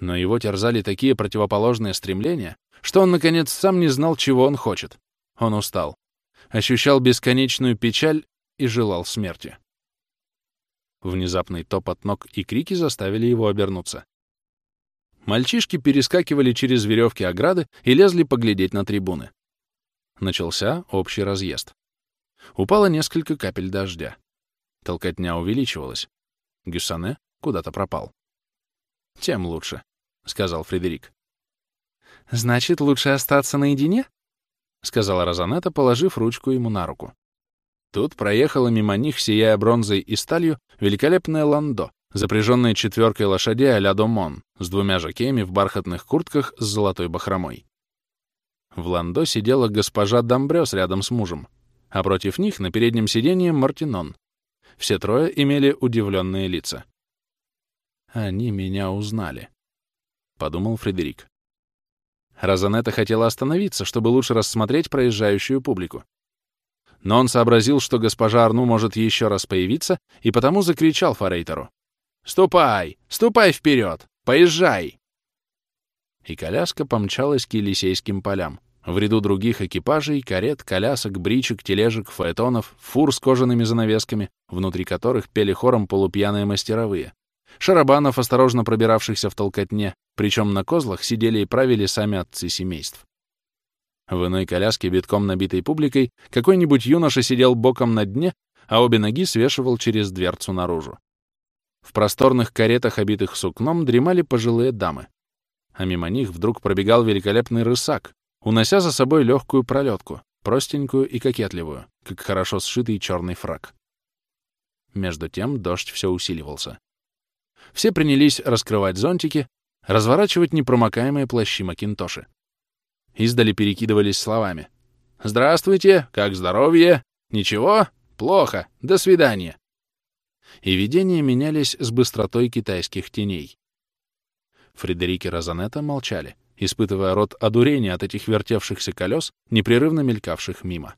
Но его терзали такие противоположные стремления, что он, наконец, сам не знал, чего он хочет. Он устал, ощущал бесконечную печаль и желал смерти. Внезапный топот ног и крики заставили его обернуться. Мальчишки перескакивали через веревки ограды и лезли поглядеть на трибуны. Начался общий разъезд. Упало несколько капель дождя. Толкотня увеличивалась. Гюссане куда-то пропал. «Тем лучше», — сказал Фредерик. «Значит, лучше остаться наедине?» — сказала Розанетта, положив ручку ему на руку. Тут проехала мимо них, сияя бронзой и сталью, великолепное ландо, запряженное четверкой лошадей а-ля Домон, с двумя жакеями в бархатных куртках с золотой бахромой. В ландо сидела госпожа Домбрёс рядом с мужем, а против них на переднем сиденье Мартинон. Все трое имели удивленные лица. «Они меня узнали», — подумал Фредерик. Розанетта хотела остановиться, чтобы лучше рассмотреть проезжающую публику. Но он сообразил, что госпожа Арну может еще раз появиться, и потому закричал Форейтеру. «Ступай! Ступай вперед! Поезжай!» И коляска помчалась к Елисейским полям. В ряду других экипажей, карет, колясок, бричек, тележек, фаэтонов, фур с кожаными занавесками, внутри которых пели хором полупьяные мастеровые. Шарабанов, осторожно пробиравшихся в толкотне, причем на козлах сидели и правили сами отцы семейств. В иной коляске, битком набитой публикой, какой-нибудь юноша сидел боком на дне, а обе ноги свешивал через дверцу наружу. В просторных каретах, обитых сукном, дремали пожилые дамы. А мимо них вдруг пробегал великолепный рысак, унося за собой легкую пролетку, простенькую и кокетливую, как хорошо сшитый черный фраг. Между тем дождь все усиливался. Все принялись раскрывать зонтики, разворачивать непромокаемые плащи Макинтоши. Издали перекидывались словами. «Здравствуйте! Как здоровье? Ничего? Плохо. До свидания!» И видения менялись с быстротой китайских теней. Фредерик и Розанетта молчали, испытывая рот одурения от этих вертевшихся колес, непрерывно мелькавших мимо.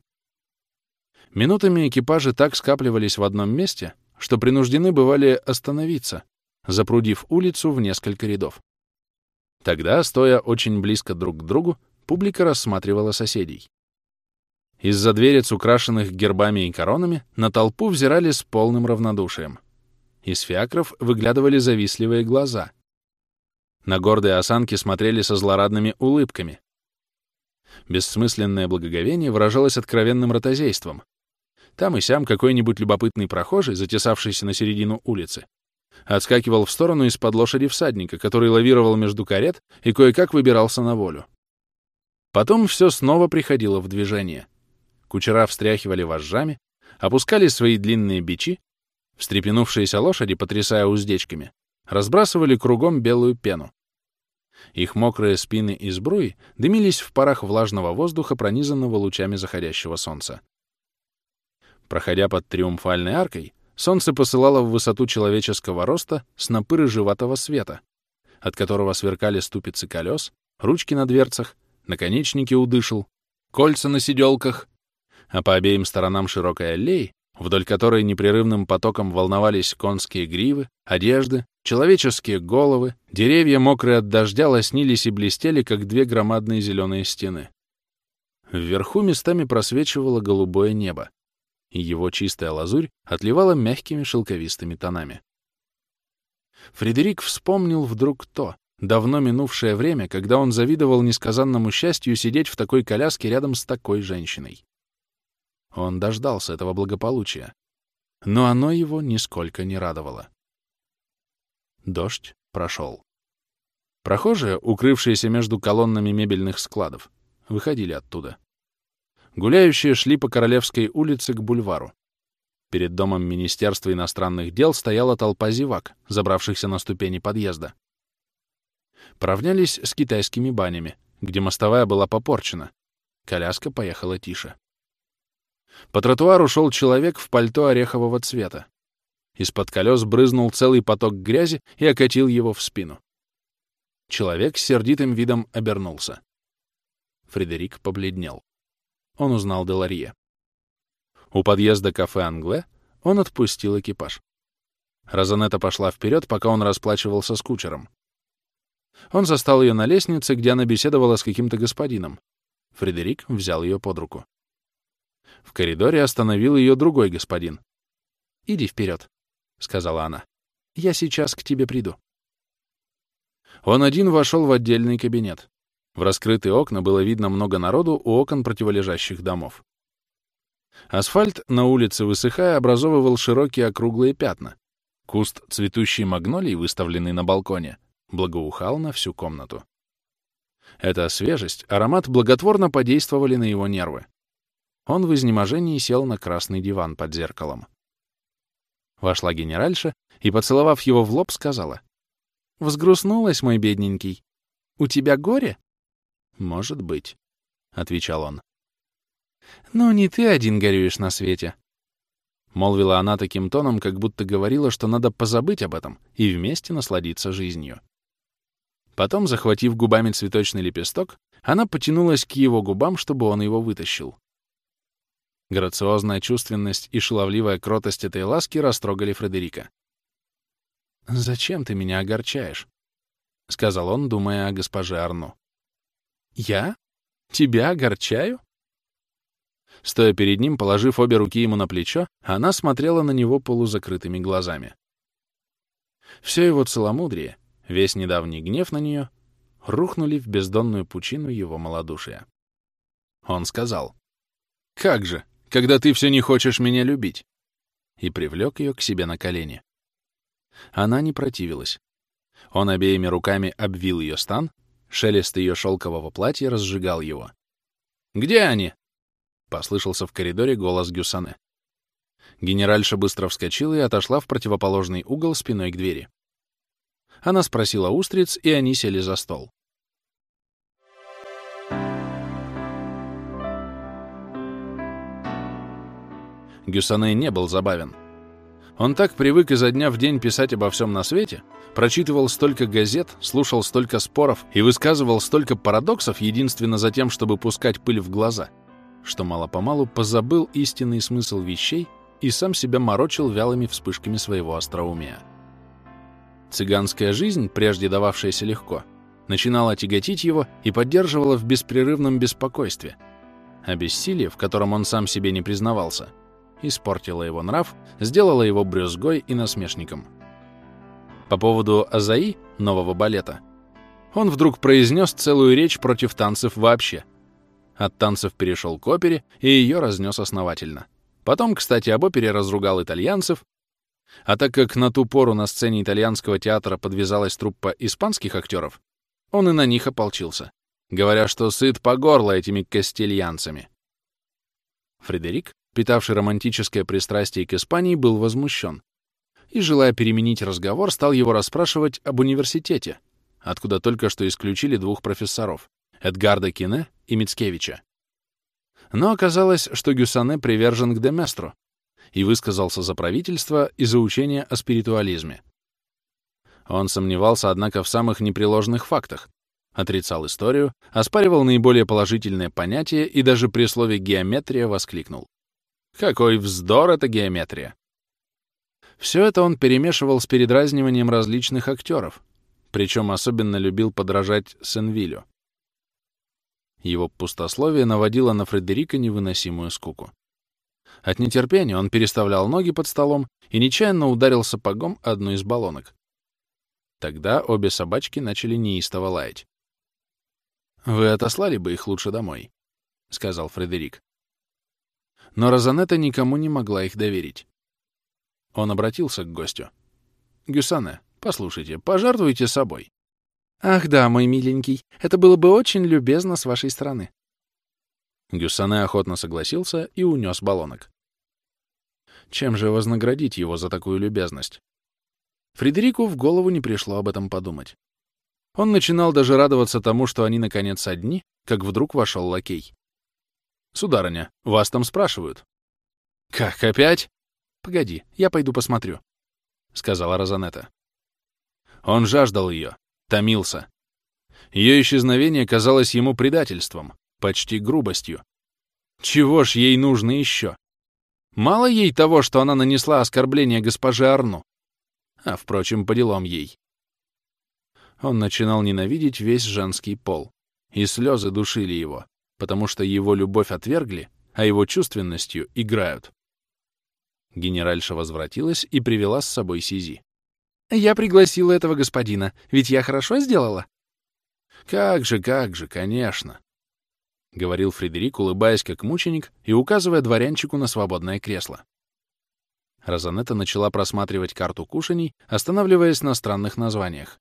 Минутами экипажи так скапливались в одном месте, что принуждены бывали остановиться, запрудив улицу в несколько рядов. Тогда, стоя очень близко друг к другу, публика рассматривала соседей. Из-за дверец, украшенных гербами и коронами, на толпу взирали с полным равнодушием. Из фиакров выглядывали завистливые глаза. На гордые осанки смотрели со злорадными улыбками. Бессмысленное благоговение выражалось откровенным ротозейством. Там и сям какой-нибудь любопытный прохожий, затесавшийся на середину улицы, отскакивал в сторону из-под лошади всадника, который лавировал между карет и кое-как выбирался на волю. Потом все снова приходило в движение. Кучера встряхивали вожжами, опускали свои длинные бичи, встрепенувшиеся лошади, потрясая уздечками, разбрасывали кругом белую пену. Их мокрые спины и сбруи дымились в парах влажного воздуха, пронизанного лучами заходящего солнца. Проходя под триумфальной аркой, солнце посылало в высоту человеческого роста снопы рыжеватого света, от которого сверкали ступицы колес, ручки на дверцах наконечники удышал, кольца на сиделках, а по обеим сторонам широкой аллеи, вдоль которой непрерывным потоком волновались конские гривы, одежды, человеческие головы, деревья, мокрые от дождя, лоснились и блестели, как две громадные зеленые стены. Вверху местами просвечивало голубое небо, и его чистая лазурь отливала мягкими шелковистыми тонами. Фредерик вспомнил вдруг то, давно минувшее время, когда он завидовал несказанному счастью сидеть в такой коляске рядом с такой женщиной. Он дождался этого благополучия, но оно его нисколько не радовало. Дождь прошел. Прохожие, укрывшиеся между колоннами мебельных складов, выходили оттуда. Гуляющие шли по Королевской улице к бульвару. Перед домом Министерства иностранных дел стояла толпа зевак, забравшихся на ступени подъезда поравнялись с китайскими банями, где мостовая была попорчена. Коляска поехала тише. По тротуару шел человек в пальто орехового цвета. Из-под колес брызнул целый поток грязи и окатил его в спину. Человек с сердитым видом обернулся. Фредерик побледнел. Он узнал Деларье. У подъезда кафе «Англе» он отпустил экипаж. Розанетта пошла вперед, пока он расплачивался с кучером. Он застал ее на лестнице, где она беседовала с каким-то господином. Фредерик взял ее под руку. В коридоре остановил ее другой господин. «Иди вперед», — сказала она. «Я сейчас к тебе приду». Он один вошел в отдельный кабинет. В раскрытые окна было видно много народу у окон противолежащих домов. Асфальт на улице, высыхая, образовывал широкие округлые пятна. Куст цветущей магнолии, выставленный на балконе, благоухал на всю комнату. Эта свежесть, аромат благотворно подействовали на его нервы. Он в изнеможении сел на красный диван под зеркалом. Вошла генеральша и, поцеловав его в лоб, сказала. «Взгрустнулась, мой бедненький. У тебя горе?» «Может быть», — отвечал он. «Ну, не ты один горюешь на свете», — молвила она таким тоном, как будто говорила, что надо позабыть об этом и вместе насладиться жизнью. Потом, захватив губами цветочный лепесток, она потянулась к его губам, чтобы он его вытащил. Грациозная чувственность и шаловливая кротость этой ласки растрогали Фредерика. «Зачем ты меня огорчаешь?» — сказал он, думая о госпоже Арну. «Я? Тебя огорчаю?» Стоя перед ним, положив обе руки ему на плечо, она смотрела на него полузакрытыми глазами. Все его целомудрие, весь недавний гнев на нее, рухнули в бездонную пучину его малодушия. Он сказал, «Как же, когда ты все не хочешь меня любить?» и привлек ее к себе на колени. Она не противилась. Он обеими руками обвил ее стан, шелест ее шелкового платья разжигал его. «Где они?» — послышался в коридоре голос Гюсане. Генеральша быстро вскочила и отошла в противоположный угол спиной к двери. Она спросила устриц, и они сели за стол. Гюссане не был забавен. Он так привык изо дня в день писать обо всем на свете, прочитывал столько газет, слушал столько споров и высказывал столько парадоксов единственно за тем, чтобы пускать пыль в глаза, что мало-помалу позабыл истинный смысл вещей и сам себя морочил вялыми вспышками своего остроумия. Цыганская жизнь, прежде дававшаяся легко, начинала тяготить его и поддерживала в беспрерывном беспокойстве, а бессилие, в котором он сам себе не признавался — испортила его нрав, сделала его брюзгой и насмешником. По поводу Азаи, нового балета, он вдруг произнес целую речь против танцев вообще. От танцев перешел к опере и ее разнес основательно. Потом, кстати, об опере разругал итальянцев, а так как на ту пору на сцене итальянского театра подвязалась труппа испанских актеров, он и на них ополчился, говоря, что сыт по горло этими кастильянцами. Фредерик, питавший романтическое пристрастие к Испании, был возмущен. И, желая переменить разговор, стал его расспрашивать об университете, откуда только что исключили двух профессоров — Эдгарда Кине и Мицкевича. Но оказалось, что Гюссане привержен к Деместру и высказался за правительство и за учение о спиритуализме. Он сомневался, однако, в самых непреложных фактах, отрицал историю, оспаривал наиболее положительные понятия и даже при слове «геометрия» воскликнул. Какой вздор эта геометрия! Все это он перемешивал с передразниванием различных актеров, причем особенно любил подражать Сенвилю. Его пустословие наводило на Фредерика невыносимую скуку. От нетерпения он переставлял ноги под столом и нечаянно ударил сапогом одну из баллонок. Тогда обе собачки начали неистово лаять. «Вы отослали бы их лучше домой», — сказал Фредерик но Розанетта никому не могла их доверить. Он обратился к гостю. «Гюсане, послушайте, пожертвуйте собой». «Ах да, мой миленький, это было бы очень любезно с вашей стороны». Гюссане охотно согласился и унес баллонок. Чем же вознаградить его за такую любезность? Фредерику в голову не пришло об этом подумать. Он начинал даже радоваться тому, что они наконец одни, как вдруг вошел лакей. «Сударыня, вас там спрашивают». «Как, опять?» «Погоди, я пойду посмотрю», — сказала Розанетта. Он жаждал ее, томился. Ее исчезновение казалось ему предательством, почти грубостью. Чего ж ей нужно еще? Мало ей того, что она нанесла оскорбление госпоже Арну. А, впрочем, по делам ей. Он начинал ненавидеть весь женский пол, и слезы душили его, потому что его любовь отвергли, а его чувственностью играют. Генеральша возвратилась и привела с собой Сизи. «Я пригласила этого господина, ведь я хорошо сделала?» «Как же, как же, конечно!» — говорил Фредерик, улыбаясь как мученик и указывая дворянчику на свободное кресло. Розанетта начала просматривать карту кушаний, останавливаясь на странных названиях.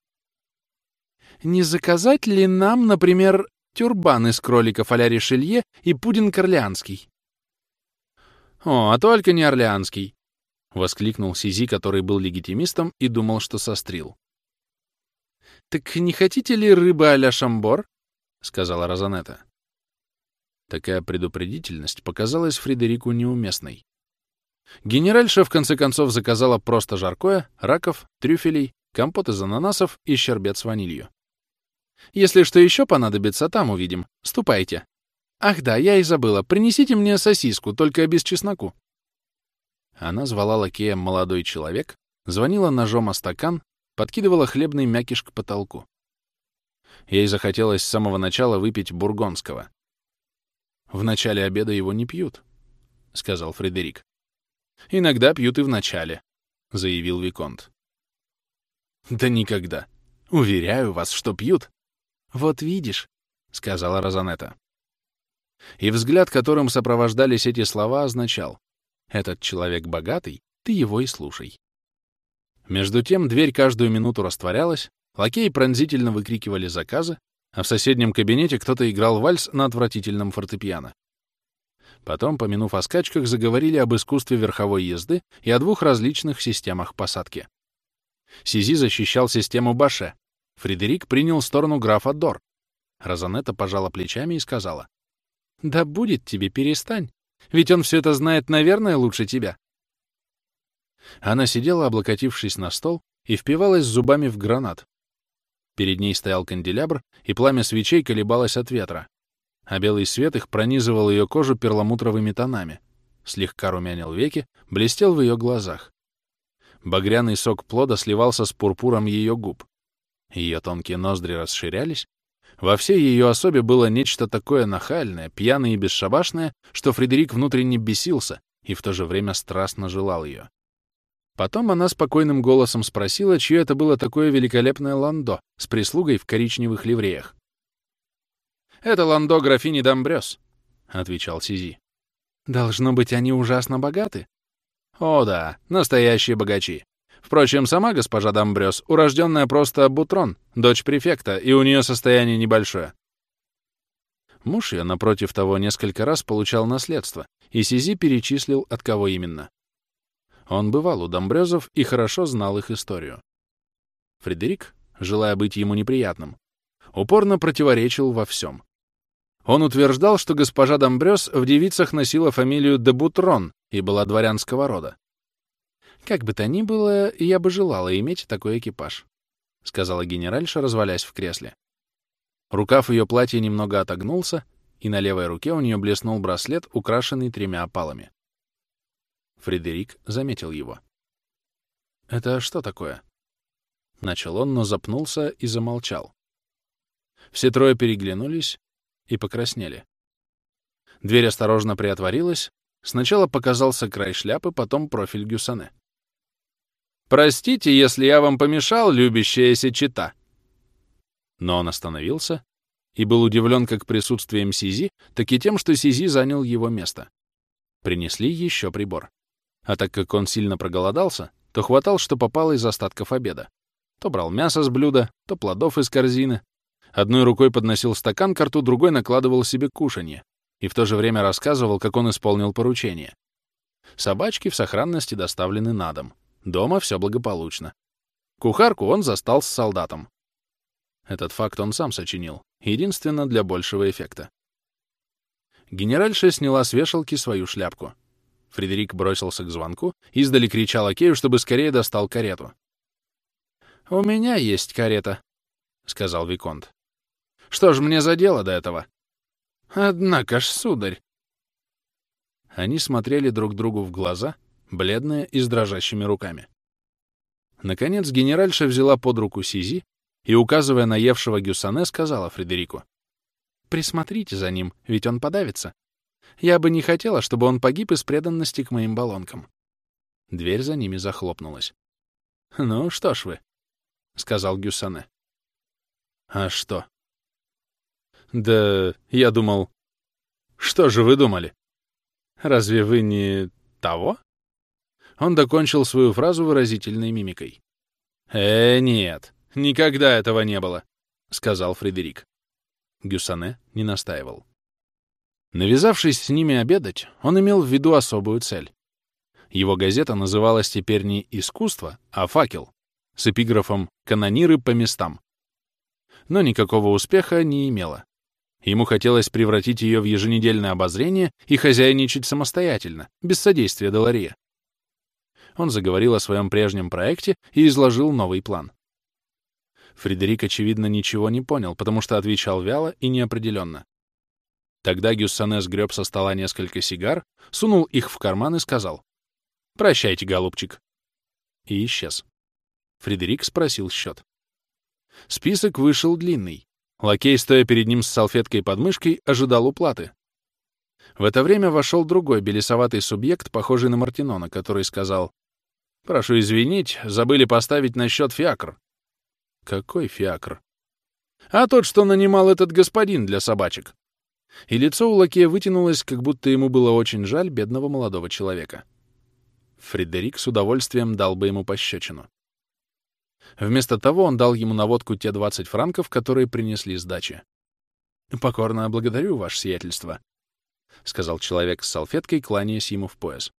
«Не заказать ли нам, например, тюрбан из кроликов а-ля Ришелье и пудинг орлеанский?» «О, а только не орлеанский!» — воскликнул Сизи, который был легитимистом и думал, что сострил. «Так не хотите ли рыбы а-ля Шамбор?» — сказала Розанетта. Такая предупредительность показалась Фредерику неуместной. Генеральша в конце концов заказала просто жаркое, раков, трюфелей, компот из ананасов и щербет с ванилью. «Если что еще понадобится, там увидим. Ступайте. Ах да, я и забыла. Принесите мне сосиску, только без чесноку». Она звала лакея «молодой человек», звонила ножом о стакан, подкидывала хлебный мякиш к потолку. Ей захотелось с самого начала выпить бургонского. «В начале обеда его не пьют», — сказал Фредерик. «Иногда пьют и в начале», — заявил Виконт. «Да никогда. Уверяю вас, что пьют». «Вот видишь», — сказала Розанетта. И взгляд, которым сопровождались эти слова, означал «Этот человек богатый, ты его и слушай». Между тем дверь каждую минуту растворялась, лакеи пронзительно выкрикивали заказы, а в соседнем кабинете кто-то играл вальс на отвратительном фортепиано. Потом, помянув о скачках, заговорили об искусстве верховой езды и о двух различных системах посадки. Сизи защищал систему Баше. Фредерик принял сторону графа Дор. Розанетта пожала плечами и сказала. «Да будет тебе, перестань. Ведь он все это знает, наверное, лучше тебя». Она сидела, облокотившись на стол, и впивалась зубами в гранат, Перед ней стоял канделябр, и пламя свечей колебалось от ветра, а белый свет их пронизывал ее кожу перламутровыми тонами, слегка румянил веки, блестел в ее глазах. Багряный сок плода сливался с пурпуром ее губ. Ее тонкие ноздри расширялись. Во всей ее особе было нечто такое нахальное, пьяное и бесшабашное, что Фредерик внутренне бесился и в то же время страстно желал ее. Потом она спокойным голосом спросила, чье это было такое великолепное ландо с прислугой в коричневых ливреях. «Это ландо графини Домбрёс», — отвечал Сизи. «Должно быть, они ужасно богаты?» «О да, настоящие богачи. Впрочем, сама госпожа Домбрёс, урожденная просто Бутрон, дочь префекта, и у нее состояние небольшое. Муж ее, напротив того, несколько раз получал наследство, и Сизи перечислил, от кого именно. Он бывал у Домбрёзов и хорошо знал их историю. Фредерик, желая быть ему неприятным, упорно противоречил во всем. Он утверждал, что госпожа Домбрёз в девицах носила фамилию де Бутрон и была дворянского рода. «Как бы то ни было, я бы желала иметь такой экипаж», — сказала генеральша, развалясь в кресле. Рукав ее платья немного отогнулся, и на левой руке у нее блеснул браслет, украшенный тремя опалами. Фредерик заметил его. «Это что такое?» Начал он, но запнулся и замолчал. Все трое переглянулись и покраснели. Дверь осторожно приотворилась. Сначала показался край шляпы, потом профиль Гюсане. «Простите, если я вам помешал, любящаяся чита!» Но он остановился и был удивлен как присутствием Сизи, так и тем, что Сизи занял его место. Принесли еще прибор. А так как он сильно проголодался, то хватал, что попало из остатков обеда. То брал мясо с блюда, то плодов из корзины. Одной рукой подносил стакан к рту, другой накладывал себе кушанье. И в то же время рассказывал, как он исполнил поручение. Собачки в сохранности доставлены на дом. Дома все благополучно. Кухарку он застал с солдатом. Этот факт он сам сочинил, единственно для большего эффекта. Генеральша сняла с вешалки свою шляпку. Фредерик бросился к звонку, издали кричал Акею, чтобы скорее достал карету. «У меня есть карета», — сказал Виконт. «Что ж мне за дело до этого?» «Однако ж, сударь!» Они смотрели друг другу в глаза, бледные и с дрожащими руками. Наконец генеральша взяла под руку Сизи, и, указывая на евшего Гюссане, сказала Фредерику. «Присмотрите за ним, ведь он подавится. Я бы не хотела, чтобы он погиб из преданности к моим баллонкам». Дверь за ними захлопнулась. «Ну, что ж вы», — сказал Гюссане. «А что?» «Да я думал...» «Что же вы думали? Разве вы не того?» Он докончил свою фразу выразительной мимикой. «Э, нет, никогда этого не было», — сказал Фредерик. Гюссане не настаивал. Навязавшись с ними обедать, он имел в виду особую цель. Его газета называлась теперь не «Искусство», а «Факел» с эпиграфом «Канониры по местам». Но никакого успеха не имела. Ему хотелось превратить ее в еженедельное обозрение и хозяйничать самостоятельно, без содействия Делария. Он заговорил о своем прежнем проекте и изложил новый план. Фредерик, очевидно, ничего не понял, потому что отвечал вяло и неопределенно. Тогда Гюссане сгреб со стола несколько сигар, сунул их в карман и сказал «Прощайте, голубчик». И исчез. Фредерик спросил счет. Список вышел длинный. Лакей, стоя перед ним с салфеткой под мышкой, ожидал уплаты. В это время вошел другой белесоватый субъект, похожий на Мартинона, который сказал «Прошу извинить, забыли поставить на счет фиакр». «Какой фиакр?» «А тот, что нанимал этот господин для собачек». И лицо у лакея вытянулось, как будто ему было очень жаль бедного молодого человека. Фредерик с удовольствием дал бы ему пощечину. Вместо того он дал ему наводку те 20 франков, которые принесли сдачи. «Покорно благодарю, ваше сиятельство», — сказал человек с салфеткой, кланяясь ему в пояс.